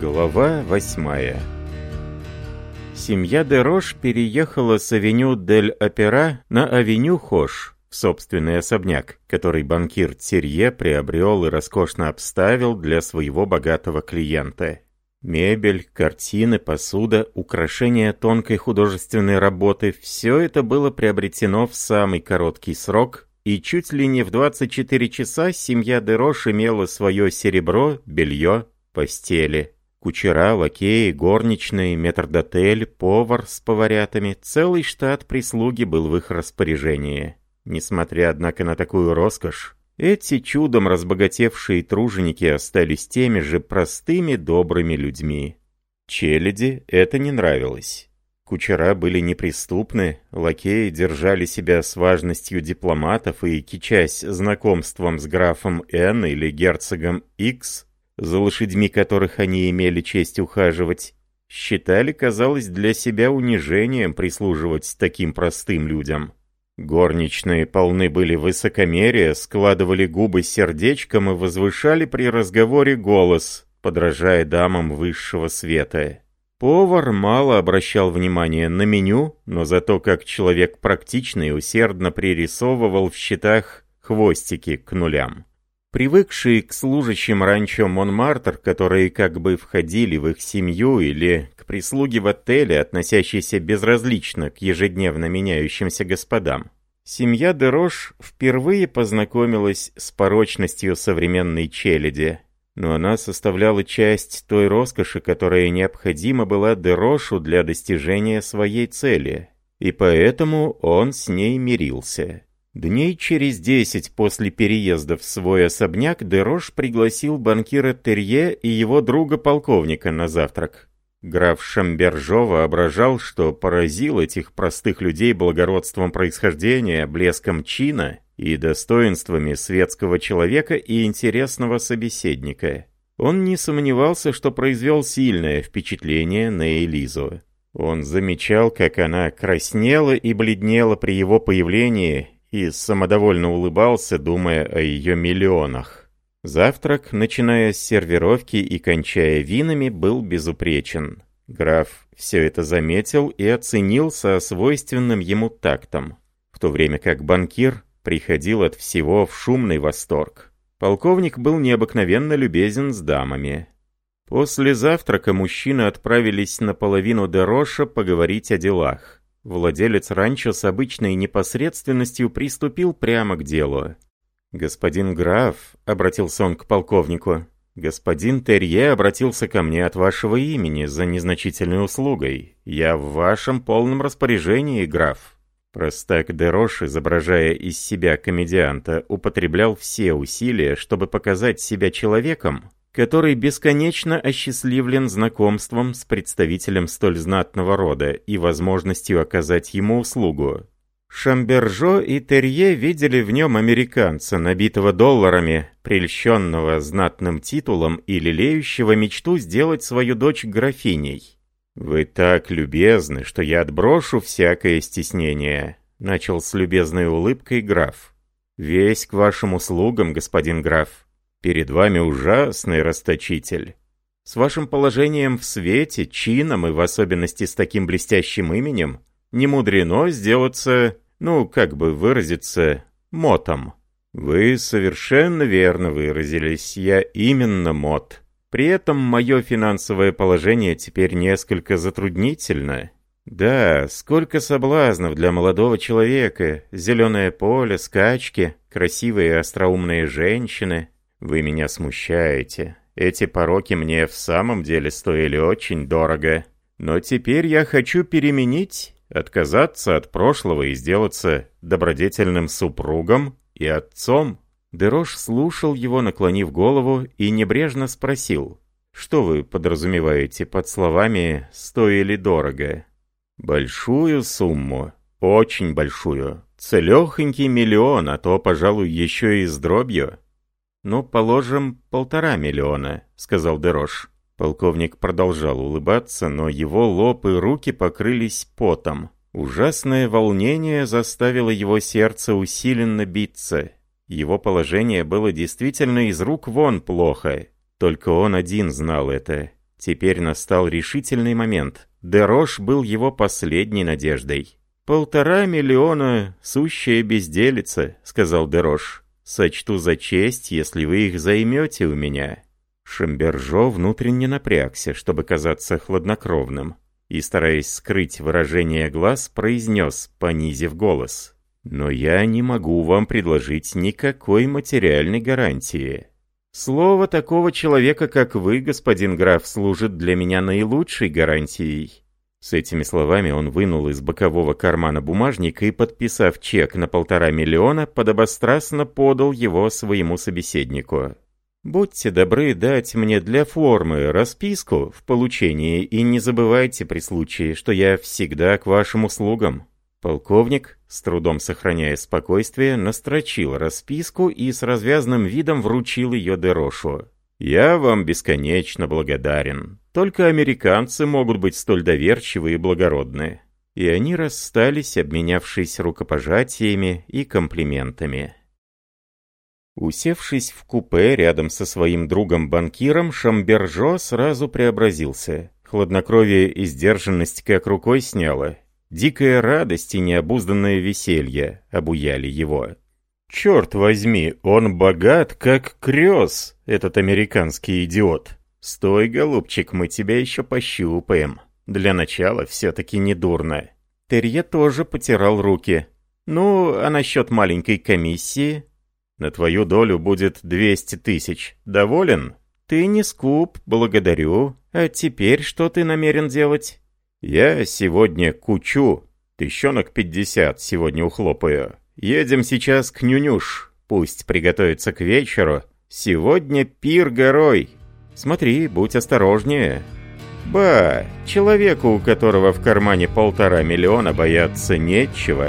Глава восьмая Семья Дерош переехала с авеню Дель-Опера на авеню Хош, собственный особняк, который банкир Терье приобрел и роскошно обставил для своего богатого клиента. Мебель, картины, посуда, украшения тонкой художественной работы – все это было приобретено в самый короткий срок, и чуть ли не в 24 часа семья Дерош имела свое серебро, белье, постели. Кучера, лакеи, горничные, метрдотель, повар с поварятами, целый штат прислуги был в их распоряжении. Несмотря, однако, на такую роскошь, эти чудом разбогатевшие труженики остались теми же простыми добрыми людьми. Челяди это не нравилось. Кучера были неприступны, лакеи держали себя с важностью дипломатов и, кичась знакомством с графом Н или герцогом Икс, за лошадьми которых они имели честь ухаживать, считали, казалось, для себя унижением прислуживать таким простым людям. Горничные полны были высокомерия, складывали губы сердечком и возвышали при разговоре голос, подражая дамам высшего света. Повар мало обращал внимания на меню, но зато как человек практичный усердно пририсовывал в счетах хвостики к нулям. Привыкшие к служащим ранчо Монмартр, которые как бы входили в их семью или к прислуге в отеле, относящиеся безразлично к ежедневно меняющимся господам, семья Дерош впервые познакомилась с порочностью современной челяди, но она составляла часть той роскоши, которая необходима была Дерошу для достижения своей цели, и поэтому он с ней мирился. Дней через десять после переезда в свой особняк Дерош пригласил банкира Терье и его друга-полковника на завтрак. Граф Шамбержо воображал, что поразил этих простых людей благородством происхождения, блеском чина и достоинствами светского человека и интересного собеседника. Он не сомневался, что произвел сильное впечатление на Элизу. Он замечал, как она краснела и бледнела при его появлении и самодовольно улыбался, думая о ее миллионах. Завтрак, начиная с сервировки и кончая винами, был безупречен. Граф все это заметил и оценил со свойственным ему тактом, в то время как банкир приходил от всего в шумный восторг. Полковник был необыкновенно любезен с дамами. После завтрака мужчины отправились на половину Дероша поговорить о делах. Владелец ранчо с обычной непосредственностью приступил прямо к делу. «Господин граф», — обратился он к полковнику, — «господин Терье обратился ко мне от вашего имени за незначительной услугой. Я в вашем полном распоряжении, граф». Простак Дерош, изображая из себя комедианта, употреблял все усилия, чтобы показать себя человеком, который бесконечно осчастливлен знакомством с представителем столь знатного рода и возможностью оказать ему услугу. Шамбержо и Терье видели в нем американца, набитого долларами, прельщенного знатным титулом и лелеющего мечту сделать свою дочь графиней. «Вы так любезны, что я отброшу всякое стеснение», — начал с любезной улыбкой граф. «Весь к вашим услугам, господин граф», Перед вами ужасный расточитель. С вашим положением в свете, чином и в особенности с таким блестящим именем, не мудрено сделаться, ну, как бы выразиться, мотом. Вы совершенно верно выразились, я именно мот. При этом мое финансовое положение теперь несколько затруднительно. Да, сколько соблазнов для молодого человека, зеленое поле, скачки, красивые и остроумные женщины, вы меня смущаете. Эти пороки мне в самом деле стоили очень дорого. Но теперь я хочу переменить, отказаться от прошлого и сделаться добродетельным супругом и отцом». Дерош слушал его, наклонив голову, и небрежно спросил, «Что вы подразумеваете под словами «стоили дорого»?» «Большую сумму, очень большую, целехонький миллион, а то, пожалуй, еще и с дробью». «Ну, положим, полтора миллиона», — сказал Дерош. Полковник продолжал улыбаться, но его лоб и руки покрылись потом. Ужасное волнение заставило его сердце усиленно биться. Его положение было действительно из рук вон плохо. Только он один знал это. Теперь настал решительный момент. Дерош был его последней надеждой. «Полтора миллиона — сущая безделица», — сказал Дерош. Сочту за честь, если вы их займете у меня». Шамбержо внутренне напрягся, чтобы казаться хладнокровным, и, стараясь скрыть выражение глаз, произнес, понизив голос. «Но я не могу вам предложить никакой материальной гарантии. Слово такого человека, как вы, господин граф, служит для меня наилучшей гарантией. С этими словами он вынул из бокового кармана бумажник и, подписав чек на полтора миллиона, подобострастно подал его своему собеседнику. «Будьте добры дать мне для формы расписку в получении и не забывайте при случае, что я всегда к вашим услугам». Полковник, с трудом сохраняя спокойствие, настрочил расписку и с развязным видом вручил ее Дерошу. «Я вам бесконечно благодарен», только американцы могут быть столь доверчивы и благородны. И они расстались, обменявшись рукопожатиями и комплиментами. Усевшись в купе рядом со своим другом-банкиром, Шамбержо сразу преобразился. Хладнокровие и сдержанность как рукой сняло. Дикая радость и необузданное веселье обуяли его. «Черт возьми, он богат, как крёс, этот американский идиот!» «Стой, голубчик, мы тебя еще пощупаем. Для начала все-таки недурно». Терье тоже потирал руки. «Ну, а насчет маленькой комиссии?» «На твою долю будет 200 тысяч. Доволен?» «Ты не скуп, благодарю. А теперь что ты намерен делать?» «Я сегодня кучу. Тыщенок 50 сегодня ухлопаю. Едем сейчас к Нюнюш. Пусть приготовится к вечеру. Сегодня пир горой». Смотри, будь осторожнее. Ба, человеку, у которого в кармане полтора миллиона, бояться нечего.